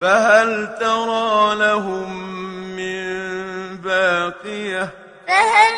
فهل ترى لهم من باقية؟ فهل